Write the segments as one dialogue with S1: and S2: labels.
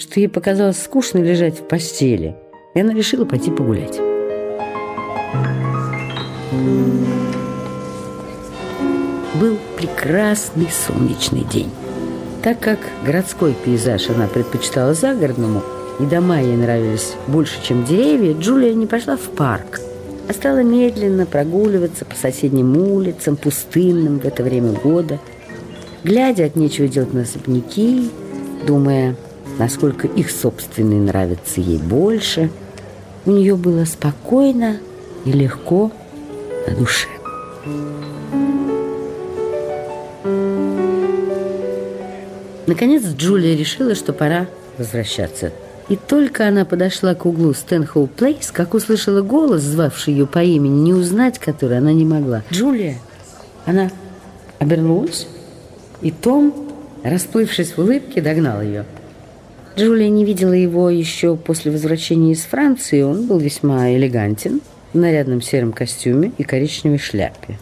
S1: что ей показалось скучно лежать в постели, и она решила пойти погулять. Был прекрасный солнечный день. Так как городской пейзаж она предпочитала загородному, и дома ей нравились больше, чем деревья, Джулия не пошла в парк, а стала медленно прогуливаться по соседним улицам, пустынным в это время года, глядя от нечего делать на особняки, думая, насколько их собственные нравятся ей больше, у нее было спокойно и легко на душе. Наконец Джулия решила, что пора возвращаться. И только она подошла к углу Стэнхоу Плейс, как услышала голос, звавший ее по имени, не узнать который она не могла. «Джулия!» Она обернулась, и Том, расплывшись в улыбке, догнал ее. Джулия не видела его еще после возвращения из Франции. Он был весьма элегантен, в нарядном сером костюме и коричневой шляпе.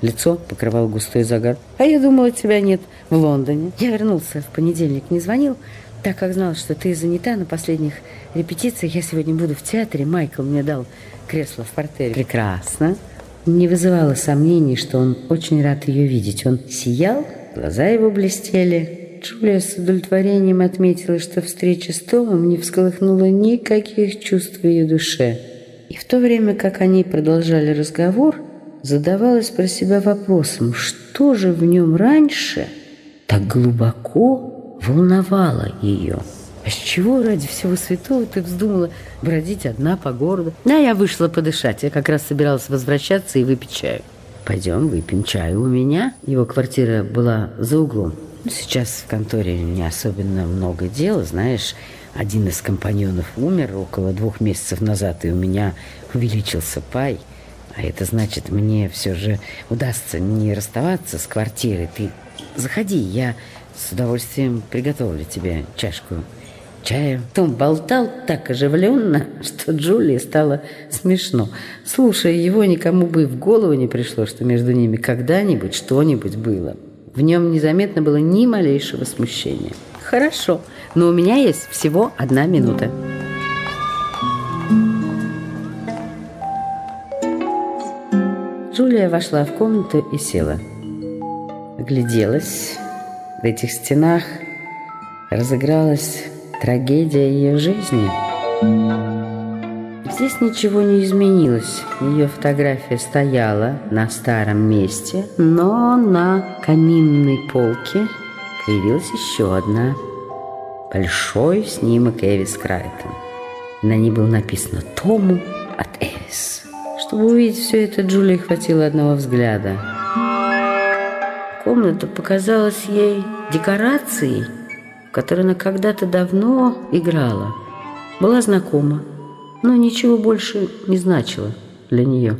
S1: Лицо покрывал густой загар. «А я думала, тебя нет в Лондоне. Я вернулся в понедельник, не звонил, так как знал, что ты занята на последних репетициях, я сегодня буду в театре. Майкл мне дал кресло в портере. Прекрасно. Не вызывало сомнений, что он очень рад ее видеть. Он сиял, глаза его блестели. Джулия с удовлетворением отметила, что встреча с Томом не всколыхнула никаких чувств в ее душе. И в то время, как они продолжали разговор, задавалась про себя вопросом, что же в нем раньше так глубоко волновало ее. А с чего ради всего святого ты вздумала бродить одна по городу? Да, я вышла подышать. Я как раз собиралась возвращаться и выпить чаю. Пойдем, выпьем чаю у меня. Его квартира была за углом. Ну, сейчас в конторе не особенно много дел, знаешь. Один из компаньонов умер около двух месяцев назад, и у меня увеличился пай. А это значит, мне все же удастся не расставаться с квартирой. Ты заходи, я с удовольствием приготовлю тебе чашку чая. Том болтал так оживленно, что Джулии стало смешно. Слушая его, никому бы в голову не пришло, что между ними когда-нибудь что-нибудь было. В нем незаметно было ни малейшего смущения. «Хорошо, но у меня есть всего одна минута». Джулия вошла в комнату и села. Огляделась в этих стенах разыгралась трагедия ее жизни. Здесь ничего не изменилось. Ее фотография стояла на старом месте, но на каминной полке появилась еще одна. Большой снимок Эвис Крайтон. На ней было написано «Тому от Эвис». Чтобы увидеть все это, Джулии хватило одного взгляда – Комната показалась ей декорацией, в которой она когда-то давно играла. Была знакома, но ничего больше не значило для нее.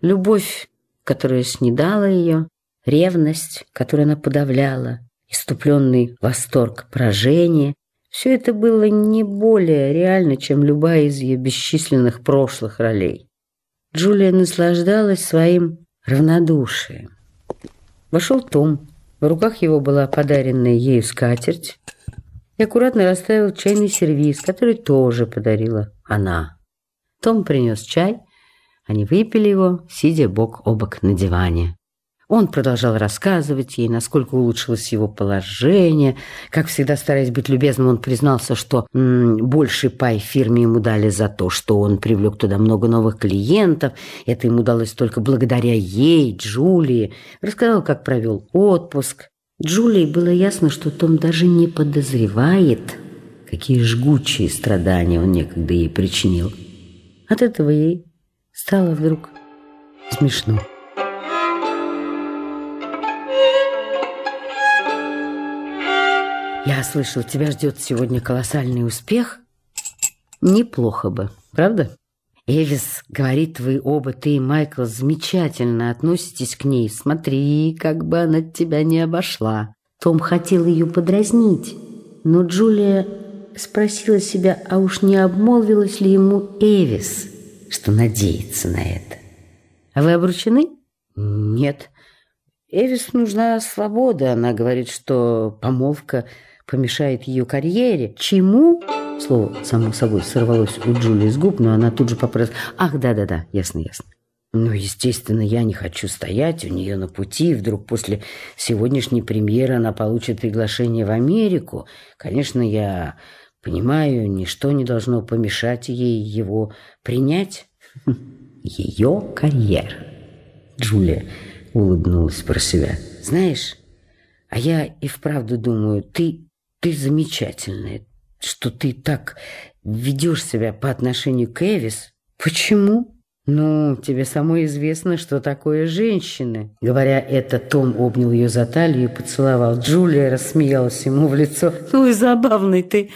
S1: Любовь, которая снедала ее, ревность, которую она подавляла, иступленный восторг поражения – все это было не более реально, чем любая из ее бесчисленных прошлых ролей. Джулия наслаждалась своим равнодушием. Вошел Том. В руках его была подаренная ею скатерть и аккуратно расставил чайный сервиз, который тоже подарила она. Том принес чай, они выпили его, сидя бок о бок на диване. Он продолжал рассказывать ей, насколько улучшилось его положение. Как всегда, стараясь быть любезным, он признался, что м, больший пай фирме ему дали за то, что он привлек туда много новых клиентов. Это ему удалось только благодаря ей, Джулии. Рассказал, как провел отпуск. Джулии было ясно, что Том даже не подозревает, какие жгучие страдания он некогда ей причинил. От этого ей стало вдруг смешно. Я слышал, тебя ждет сегодня колоссальный успех. Неплохо бы, правда? Эвис говорит, вы оба, ты и Майкл, замечательно относитесь к ней. Смотри, как бы она тебя не обошла. Том хотел ее подразнить, но Джулия спросила себя, а уж не обмолвилась ли ему Эвис, что надеется на это. А вы обручены? Нет. Эвис нужна свобода. Она говорит, что помолвка помешает ее карьере. Чему? Слово, само собой, сорвалось у Джулии с губ, но она тут же поправилась. Ах, да-да-да, ясно-ясно. Ну, естественно, я не хочу стоять у нее на пути, вдруг после сегодняшней премьеры она получит приглашение в Америку. Конечно, я понимаю, ничто не должно помешать ей его принять. Ее карьера. Джулия улыбнулась про себя. Знаешь, а я и вправду думаю, ты, ты замечательная, что ты так ведешь себя по отношению к Эвис. Почему? «Ну, тебе самой известно, что такое женщины». Говоря это, Том обнял ее за талию и поцеловал. Джулия рассмеялась ему в лицо. «Ну и забавный ты.